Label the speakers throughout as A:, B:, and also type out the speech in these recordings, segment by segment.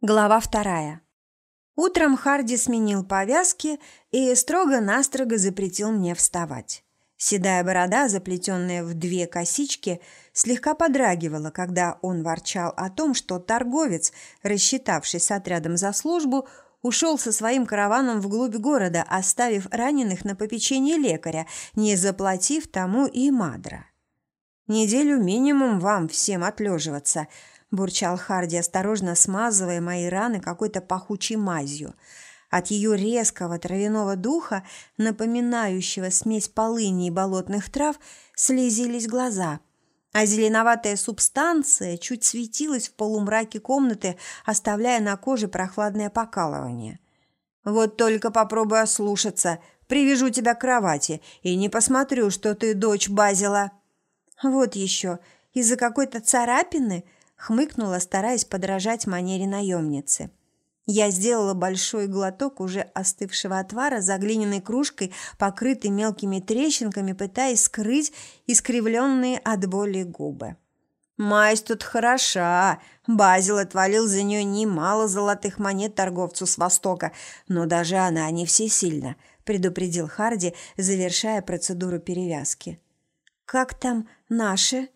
A: Глава вторая. Утром Харди сменил повязки и строго-настрого запретил мне вставать. Седая борода, заплетенная в две косички, слегка подрагивала, когда он ворчал о том, что торговец, рассчитавшись с отрядом за службу, ушел со своим караваном вглубь города, оставив раненых на попечении лекаря, не заплатив тому и мадра. «Неделю минимум вам всем отлеживаться», – бурчал Харди, осторожно смазывая мои раны какой-то пахучей мазью. От ее резкого травяного духа, напоминающего смесь полыни и болотных трав, слезились глаза, а зеленоватая субстанция чуть светилась в полумраке комнаты, оставляя на коже прохладное покалывание. «Вот только попробуй ослушаться, привяжу тебя к кровати и не посмотрю, что ты дочь Базила». «Вот еще, из-за какой-то царапины?» Хмыкнула, стараясь подражать манере наемницы. Я сделала большой глоток уже остывшего отвара за глиняной кружкой, покрытой мелкими трещинками, пытаясь скрыть искривленные от боли губы. «Мазь тут хороша!» Базил отвалил за нее немало золотых монет торговцу с Востока, но даже она не всесильна, предупредил Харди, завершая процедуру перевязки. «Как там наши?»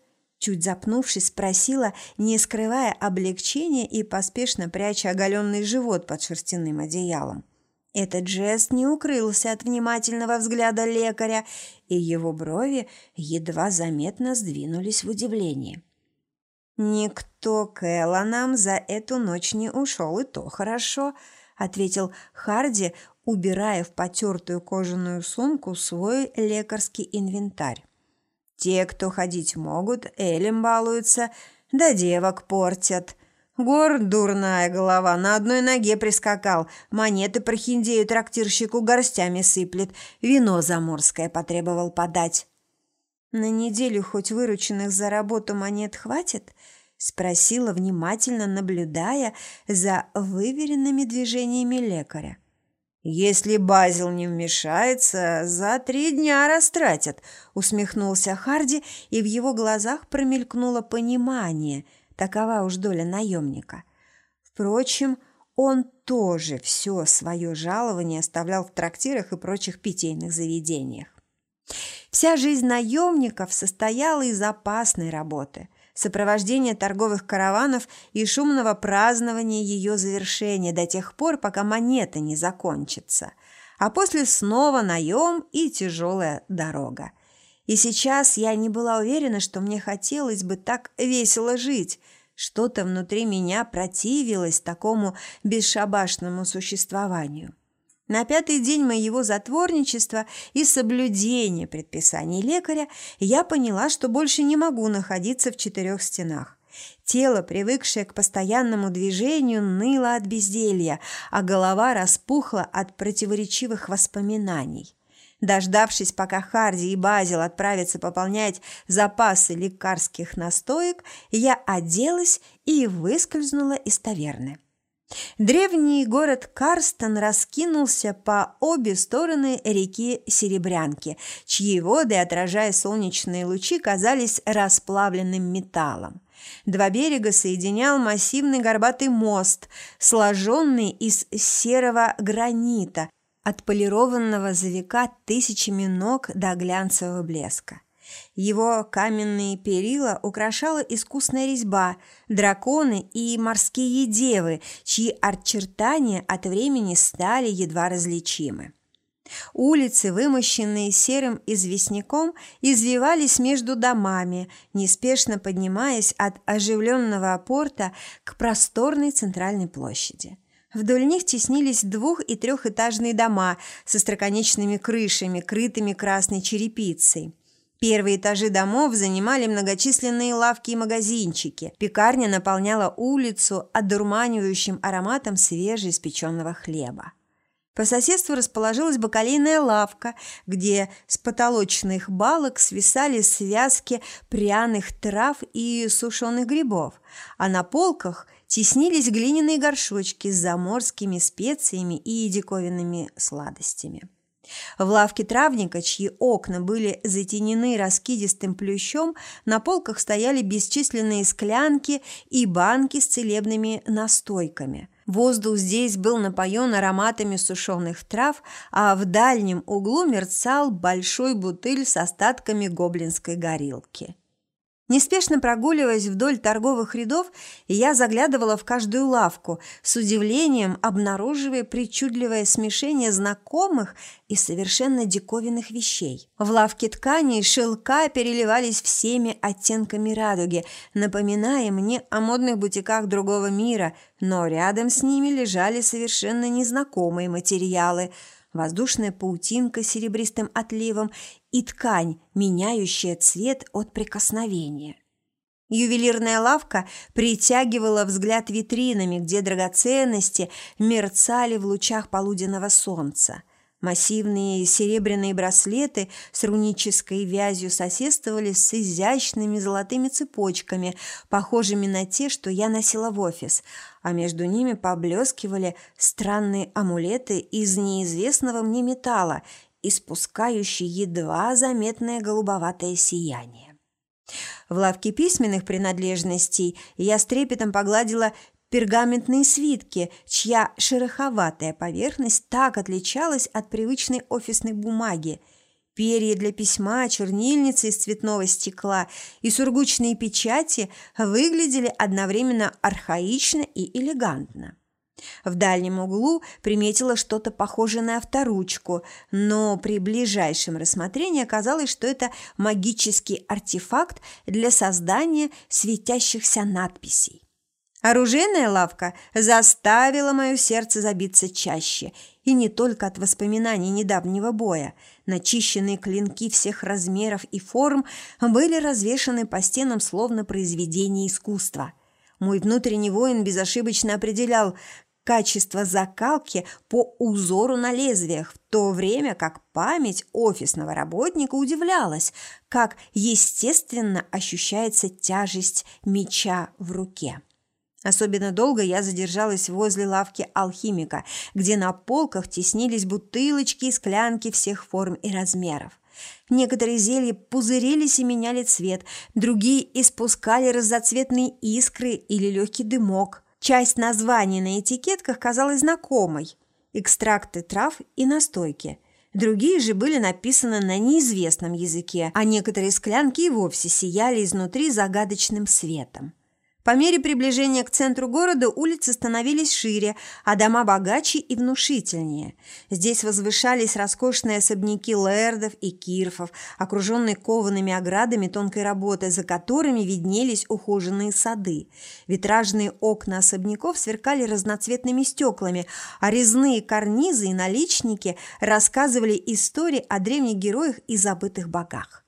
A: Чуть запнувшись, спросила, не скрывая облегчения и поспешно пряча оголенный живот под шерстяным одеялом. Этот жест не укрылся от внимательного взгляда лекаря, и его брови едва заметно сдвинулись в удивлении. «Никто Кэлла нам за эту ночь не ушел, и то хорошо», — ответил Харди, убирая в потертую кожаную сумку свой лекарский инвентарь. Те, кто ходить могут, элем балуются, да девок портят. Гор, дурная голова, на одной ноге прискакал, монеты прохиндею трактирщику горстями сыплет, вино заморское потребовал подать. «На неделю хоть вырученных за работу монет хватит?» – спросила, внимательно наблюдая за выверенными движениями лекаря. «Если Базил не вмешается, за три дня растратят», – усмехнулся Харди, и в его глазах промелькнуло понимание. Такова уж доля наемника. Впрочем, он тоже все свое жалование оставлял в трактирах и прочих питейных заведениях. Вся жизнь наемников состояла из опасной работы – сопровождения торговых караванов и шумного празднования ее завершения до тех пор, пока монета не закончится. А после снова наем и тяжелая дорога. И сейчас я не была уверена, что мне хотелось бы так весело жить. Что-то внутри меня противилось такому бесшабашному существованию. На пятый день моего затворничества и соблюдения предписаний лекаря я поняла, что больше не могу находиться в четырех стенах. Тело, привыкшее к постоянному движению, ныло от безделья, а голова распухла от противоречивых воспоминаний. Дождавшись, пока Харди и Базил отправятся пополнять запасы лекарских настоек, я оделась и выскользнула из таверны. Древний город Карстон раскинулся по обе стороны реки Серебрянки, чьи воды, отражая солнечные лучи, казались расплавленным металлом. Два берега соединял массивный горбатый мост, сложенный из серого гранита, отполированного за века тысячами ног до глянцевого блеска. Его каменные перила украшала искусная резьба, драконы и морские девы, чьи очертания от времени стали едва различимы. Улицы, вымощенные серым известняком, извивались между домами, неспешно поднимаясь от оживленного порта к просторной центральной площади. Вдоль них теснились двух- и трехэтажные дома со строконечными крышами, крытыми красной черепицей. Первые этажи домов занимали многочисленные лавки и магазинчики. Пекарня наполняла улицу одурманивающим ароматом свежеиспеченного хлеба. По соседству расположилась бакалейная лавка, где с потолочных балок свисали связки пряных трав и сушеных грибов, а на полках теснились глиняные горшочки с заморскими специями и диковинными сладостями. В лавке травника, чьи окна были затенены раскидистым плющом, на полках стояли бесчисленные склянки и банки с целебными настойками. Воздух здесь был напоен ароматами сушеных трав, а в дальнем углу мерцал большой бутыль с остатками гоблинской горилки. Неспешно прогуливаясь вдоль торговых рядов, я заглядывала в каждую лавку, с удивлением обнаруживая причудливое смешение знакомых и совершенно диковинных вещей. В лавке тканей шелка переливались всеми оттенками радуги, напоминая мне о модных бутиках другого мира, но рядом с ними лежали совершенно незнакомые материалы – воздушная паутинка с серебристым отливом и ткань, меняющая цвет от прикосновения. Ювелирная лавка притягивала взгляд витринами, где драгоценности мерцали в лучах полуденного солнца – Массивные серебряные браслеты с рунической вязью соседствовали с изящными золотыми цепочками, похожими на те, что я носила в офис, а между ними поблескивали странные амулеты из неизвестного мне металла, испускающие едва заметное голубоватое сияние. В лавке письменных принадлежностей я с трепетом погладила пергаментные свитки, чья шероховатая поверхность так отличалась от привычной офисной бумаги. Перья для письма, чернильницы из цветного стекла и сургучные печати выглядели одновременно архаично и элегантно. В дальнем углу приметила что-то похожее на авторучку, но при ближайшем рассмотрении оказалось, что это магический артефакт для создания светящихся надписей. Оружейная лавка заставила мое сердце забиться чаще, и не только от воспоминаний недавнего боя. Начищенные клинки всех размеров и форм были развешаны по стенам словно произведения искусства. Мой внутренний воин безошибочно определял качество закалки по узору на лезвиях, в то время как память офисного работника удивлялась, как естественно ощущается тяжесть меча в руке. Особенно долго я задержалась возле лавки алхимика, где на полках теснились бутылочки и склянки всех форм и размеров. Некоторые зелья пузырились и меняли цвет, другие испускали разноцветные искры или легкий дымок. Часть названий на этикетках казалась знакомой – экстракты трав и настойки. Другие же были написаны на неизвестном языке, а некоторые склянки и вовсе сияли изнутри загадочным светом. По мере приближения к центру города улицы становились шире, а дома богаче и внушительнее. Здесь возвышались роскошные особняки лэрдов и кирфов, окруженные коваными оградами тонкой работы, за которыми виднелись ухоженные сады. Витражные окна особняков сверкали разноцветными стеклами, а резные карнизы и наличники рассказывали истории о древних героях и забытых богах.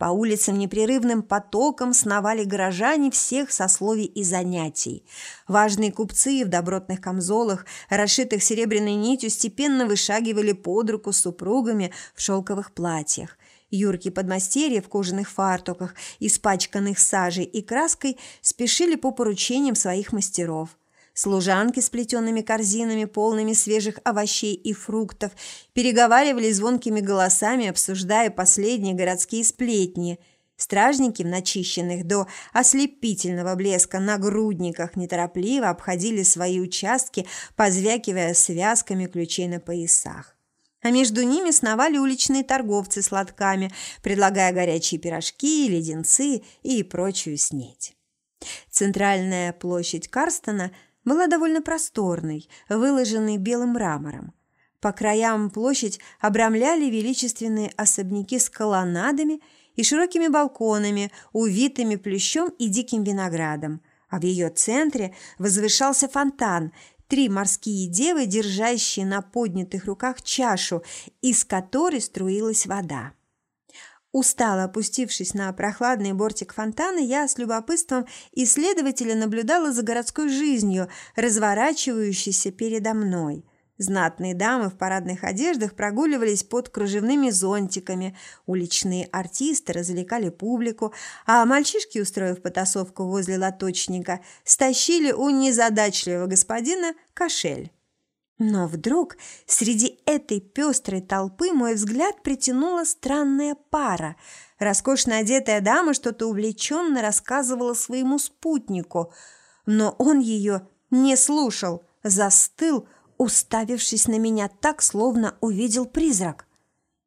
A: По улицам непрерывным потоком сновали горожане всех сословий и занятий. Важные купцы в добротных камзолах, расшитых серебряной нитью, степенно вышагивали под руку с супругами в шелковых платьях. Юрки подмастерья в кожаных фартуках, испачканных сажей и краской, спешили по поручениям своих мастеров. Служанки с плетеными корзинами, полными свежих овощей и фруктов, переговаривали звонкими голосами, обсуждая последние городские сплетни. Стражники в начищенных до ослепительного блеска нагрудниках неторопливо обходили свои участки, позвякивая связками ключей на поясах. А между ними сновали уличные торговцы с лотками, предлагая горячие пирожки, леденцы и прочую снеть. Центральная площадь Карстона – была довольно просторной, выложенной белым мрамором. По краям площадь обрамляли величественные особняки с колоннадами и широкими балконами, увитыми плющом и диким виноградом, а в ее центре возвышался фонтан, три морские девы, держащие на поднятых руках чашу, из которой струилась вода. Устало опустившись на прохладный бортик фонтана, я с любопытством исследователя наблюдала за городской жизнью, разворачивающейся передо мной. Знатные дамы в парадных одеждах прогуливались под кружевными зонтиками, уличные артисты развлекали публику, а мальчишки, устроив потасовку возле лоточника, стащили у незадачливого господина кошель. Но вдруг среди этой пестрой толпы мой взгляд притянула странная пара. Роскошно одетая дама что-то увлеченно рассказывала своему спутнику, но он ее не слушал, застыл, уставившись на меня так, словно увидел призрак.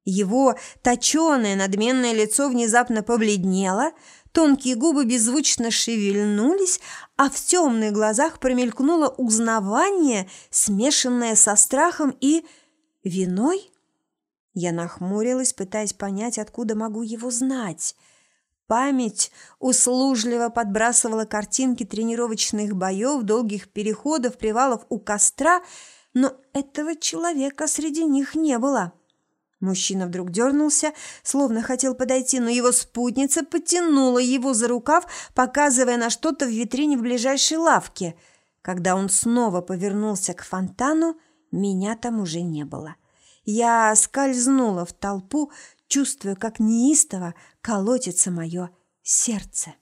A: Его точеное надменное лицо внезапно побледнело, тонкие губы беззвучно шевельнулись, а в темных глазах промелькнуло узнавание, смешанное со страхом и виной. Я нахмурилась, пытаясь понять, откуда могу его знать. Память услужливо подбрасывала картинки тренировочных боев, долгих переходов, привалов у костра, но этого человека среди них не было. Мужчина вдруг дернулся, словно хотел подойти, но его спутница потянула его за рукав, показывая на что-то в витрине в ближайшей лавке. Когда он снова повернулся к фонтану, меня там уже не было. Я скользнула в толпу, чувствуя, как неистово колотится мое сердце.